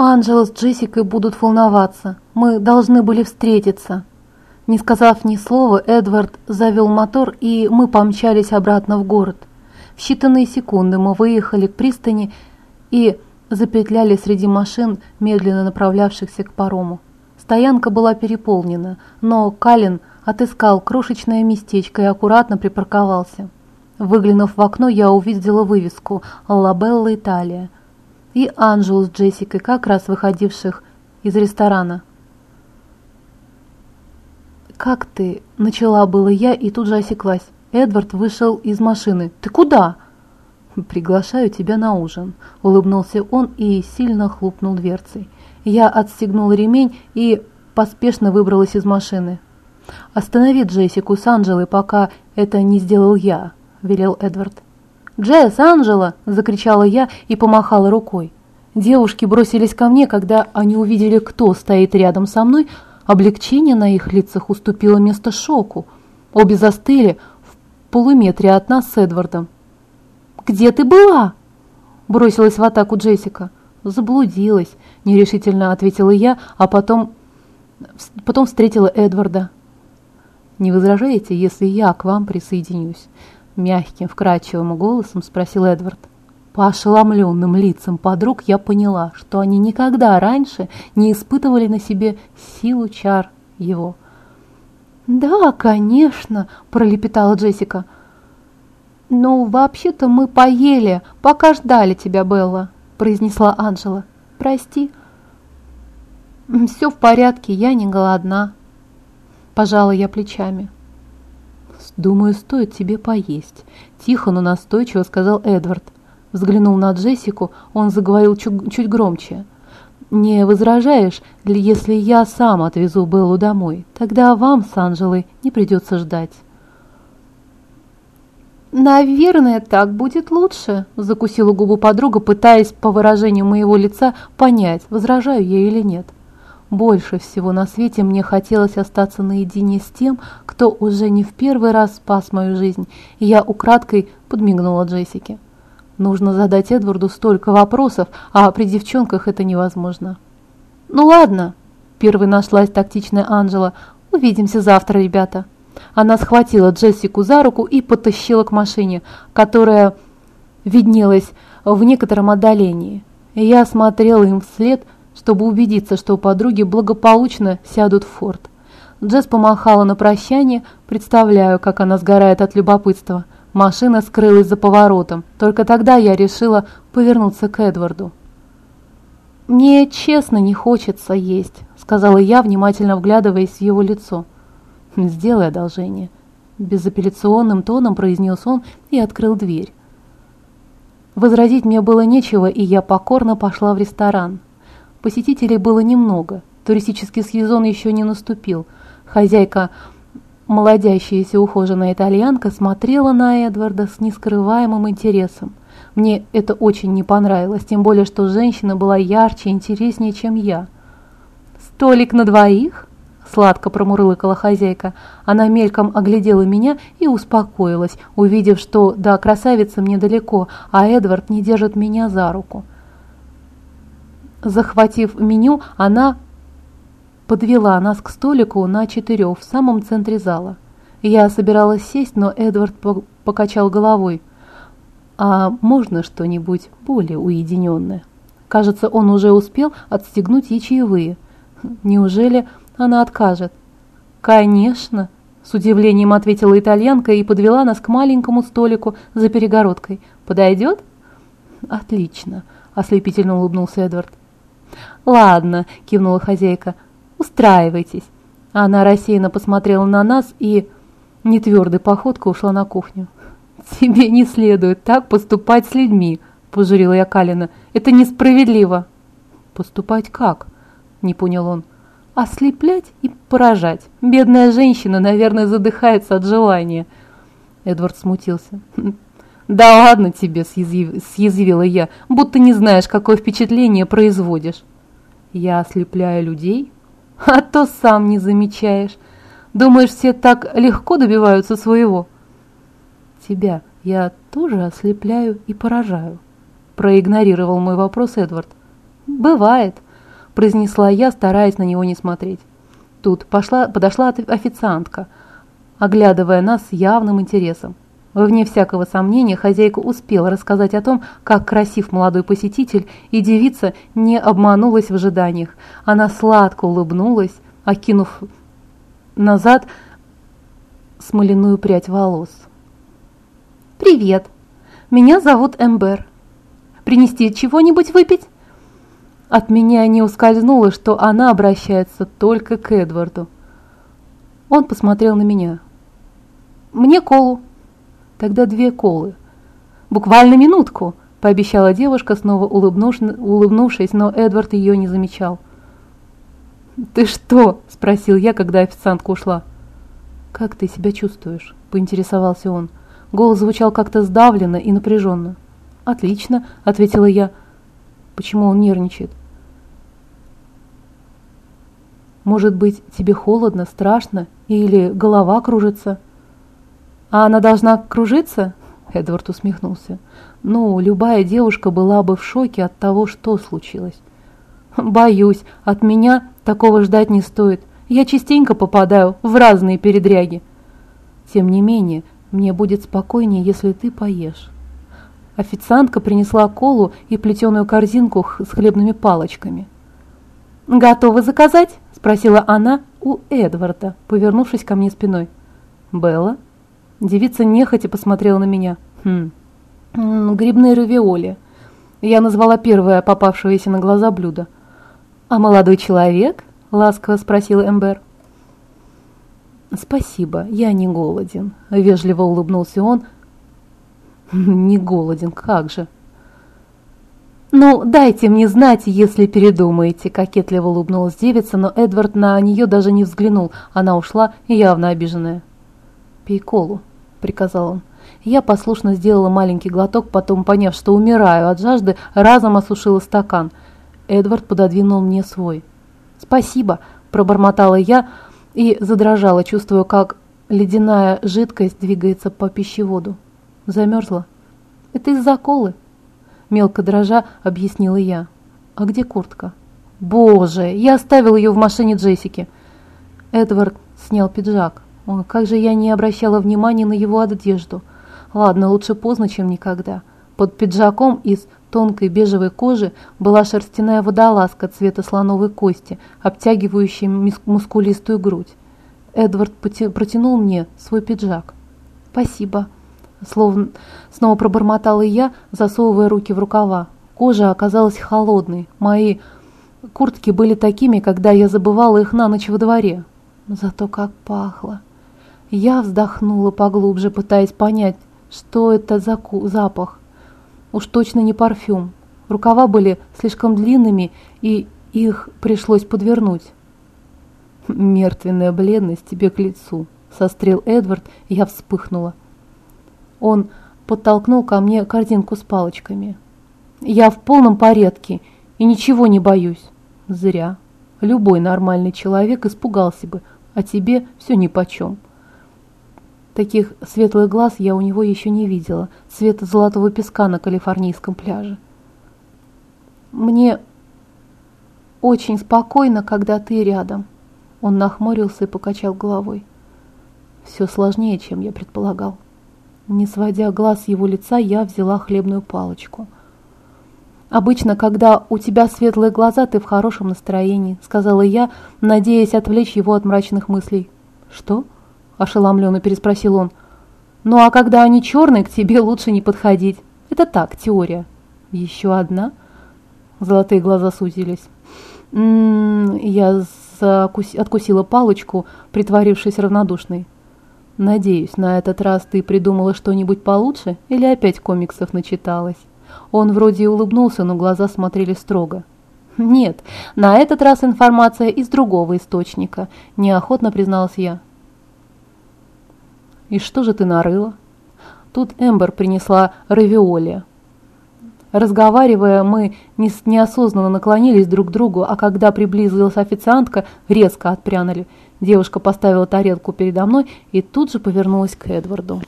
Анджела с Джессикой будут волноваться. Мы должны были встретиться». Не сказав ни слова, Эдвард завел мотор, и мы помчались обратно в город. В считанные секунды мы выехали к пристани и запетляли среди машин, медленно направлявшихся к парому. Стоянка была переполнена, но Калин отыскал крошечное местечко и аккуратно припарковался. Выглянув в окно, я увидела вывеску «Лабелла Италия» и Анжелу с Джессикой, как раз выходивших из ресторана. «Как ты?» – начала было я и тут же осеклась. Эдвард вышел из машины. «Ты куда?» «Приглашаю тебя на ужин», – улыбнулся он и сильно хлопнул дверцей. Я отстегнула ремень и поспешно выбралась из машины. «Останови Джессику с Анджелой, пока это не сделал я», – велел Эдвард. «Джесс, Анджела!» – закричала я и помахала рукой. Девушки бросились ко мне, когда они увидели, кто стоит рядом со мной, Облегчение на их лицах уступило место шоку. Обе застыли в полуметре от нас с Эдвардом. «Где ты была?» Бросилась в атаку Джессика. «Заблудилась», – нерешительно ответила я, а потом, потом встретила Эдварда. «Не возражаете, если я к вам присоединюсь?» Мягким, вкрадчивым голосом спросил Эдвард. По ошеломленным лицам подруг я поняла, что они никогда раньше не испытывали на себе силу чар его. «Да, конечно», – пролепетала Джессика. «Но вообще-то мы поели, пока ждали тебя, Белла», – произнесла Анжела. «Прости». «Все в порядке, я не голодна», – пожала я плечами. «Думаю, стоит тебе поесть», – тихо, но настойчиво сказал Эдвард. Взглянул на Джессику, он заговорил чуть, чуть громче. «Не возражаешь, если я сам отвезу Беллу домой? Тогда вам с Анжелой не придется ждать». «Наверное, так будет лучше», – закусила губу подруга, пытаясь по выражению моего лица понять, возражаю я или нет. Больше всего на свете мне хотелось остаться наедине с тем, кто уже не в первый раз спас мою жизнь, и я украдкой подмигнула Джессике. Нужно задать Эдварду столько вопросов, а при девчонках это невозможно. «Ну ладно», – первой нашлась тактичная Анжела, – «увидимся завтра, ребята». Она схватила Джессику за руку и потащила к машине, которая виднелась в некотором отдалении. Я смотрела им вслед, чтобы убедиться, что подруги благополучно сядут в форт. Джесс помахала на прощание, представляю, как она сгорает от любопытства – Машина скрылась за поворотом. Только тогда я решила повернуться к Эдварду. «Мне честно не хочется есть», — сказала я, внимательно вглядываясь в его лицо. «Сделай одолжение», — безапелляционным тоном произнес он и открыл дверь. Возразить мне было нечего, и я покорно пошла в ресторан. Посетителей было немного, туристический сезон еще не наступил. Хозяйка Молодящаяся ухоженная итальянка смотрела на Эдварда с нескрываемым интересом. Мне это очень не понравилось, тем более, что женщина была ярче и интереснее, чем я. «Столик на двоих?» – сладко промурлыкала хозяйка. Она мельком оглядела меня и успокоилась, увидев, что до красавицы мне далеко, а Эдвард не держит меня за руку. Захватив меню, она подвела нас к столику на четырех в самом центре зала. Я собиралась сесть, но Эдвард покачал головой. «А можно что-нибудь более уединенное?» Кажется, он уже успел отстегнуть ей. Неужели она откажет? «Конечно!» – с удивлением ответила итальянка и подвела нас к маленькому столику за перегородкой. «Подойдет?» «Отлично!» – ослепительно улыбнулся Эдвард. «Ладно», – кивнула хозяйка, – Устраивайтесь. Она рассеянно посмотрела на нас и нетвердой походкой ушла на кухню. «Тебе не следует так поступать с людьми», – пожурила я Калина. «Это несправедливо». «Поступать как?» – не понял он. «Ослеплять и поражать. Бедная женщина, наверное, задыхается от желания». Эдвард смутился. «Да ладно тебе», – съязвила я, – «будто не знаешь, какое впечатление производишь». «Я ослепляю людей?» а то сам не замечаешь. Думаешь, все так легко добиваются своего? Тебя я тоже ослепляю и поражаю. Проигнорировал мой вопрос Эдвард. Бывает, произнесла я, стараясь на него не смотреть. Тут пошла, подошла официантка, оглядывая нас явным интересом. Вне всякого сомнения, хозяйка успела рассказать о том, как красив молодой посетитель, и девица не обманулась в ожиданиях. Она сладко улыбнулась, окинув назад смоляную прядь волос. «Привет! Меня зовут Эмбер. Принести чего-нибудь выпить?» От меня не ускользнуло, что она обращается только к Эдварду. Он посмотрел на меня. «Мне колу». «Тогда две колы». «Буквально минутку», – пообещала девушка, снова улыбнувшись, но Эдвард ее не замечал. «Ты что?» – спросил я, когда официантка ушла. «Как ты себя чувствуешь?» – поинтересовался он. Голос звучал как-то сдавленно и напряженно. «Отлично», – ответила я. «Почему он нервничает?» «Может быть, тебе холодно, страшно или голова кружится?» «А она должна кружиться?» Эдвард усмехнулся. «Ну, любая девушка была бы в шоке от того, что случилось». «Боюсь, от меня такого ждать не стоит. Я частенько попадаю в разные передряги. Тем не менее, мне будет спокойнее, если ты поешь». Официантка принесла колу и плетеную корзинку с хлебными палочками. «Готовы заказать?» – спросила она у Эдварда, повернувшись ко мне спиной. «Белла?» Девица нехотя посмотрела на меня. «Хм, грибные равиоли». Я назвала первое попавшееся на глаза блюдо. «А молодой человек?» – ласково спросил Эмбер. «Спасибо, я не голоден», – вежливо улыбнулся он. «Не голоден, как же?» «Ну, дайте мне знать, если передумаете», – кокетливо улыбнулась девица, но Эдвард на нее даже не взглянул. Она ушла, явно обиженная. «Пей колу», – приказал он. Я послушно сделала маленький глоток, потом, поняв, что умираю от жажды, разом осушила стакан. Эдвард пододвинул мне свой. «Спасибо», – пробормотала я и задрожала, чувствуя, как ледяная жидкость двигается по пищеводу. Замерзла. «Это из-за колы», – мелко дрожа объяснила я. «А где куртка?» «Боже, я оставил ее в машине Джессики». Эдвард снял пиджак. О, как же я не обращала внимания на его одежду. Ладно, лучше поздно, чем никогда. Под пиджаком из тонкой бежевой кожи была шерстяная водолазка цвета слоновой кости, обтягивающая мускулистую грудь. Эдвард протянул мне свой пиджак. «Спасибо», словно снова пробормотала я, засовывая руки в рукава. Кожа оказалась холодной. Мои куртки были такими, когда я забывала их на ночь во дворе. Зато как пахло. Я вздохнула поглубже, пытаясь понять, что это за запах. Уж точно не парфюм. Рукава были слишком длинными, и их пришлось подвернуть. «Мертвенная бледность тебе к лицу», — сострел Эдвард, и я вспыхнула. Он подтолкнул ко мне корзинку с палочками. «Я в полном порядке и ничего не боюсь». «Зря. Любой нормальный человек испугался бы, а тебе все нипочем». Таких светлых глаз я у него еще не видела, цвета золотого песка на калифорнийском пляже. «Мне очень спокойно, когда ты рядом». Он нахмурился и покачал головой. «Все сложнее, чем я предполагал». Не сводя глаз с его лица, я взяла хлебную палочку. «Обычно, когда у тебя светлые глаза, ты в хорошем настроении», — сказала я, надеясь отвлечь его от мрачных мыслей. «Что?» Ошеломленно переспросил он. «Ну а когда они черные, к тебе лучше не подходить. Это так, теория». «Еще одна?» Золотые глаза сузились. «М -м, я откусила палочку, притворившись равнодушной. «Надеюсь, на этот раз ты придумала что-нибудь получше или опять комиксов начиталась?» Он вроде и улыбнулся, но глаза смотрели строго. «Нет, на этот раз информация из другого источника», – неохотно призналась я. «И что же ты нарыла?» Тут Эмбер принесла равиоли. Разговаривая, мы неосознанно наклонились друг к другу, а когда приблизилась официантка, резко отпрянули. Девушка поставила тарелку передо мной и тут же повернулась к Эдварду.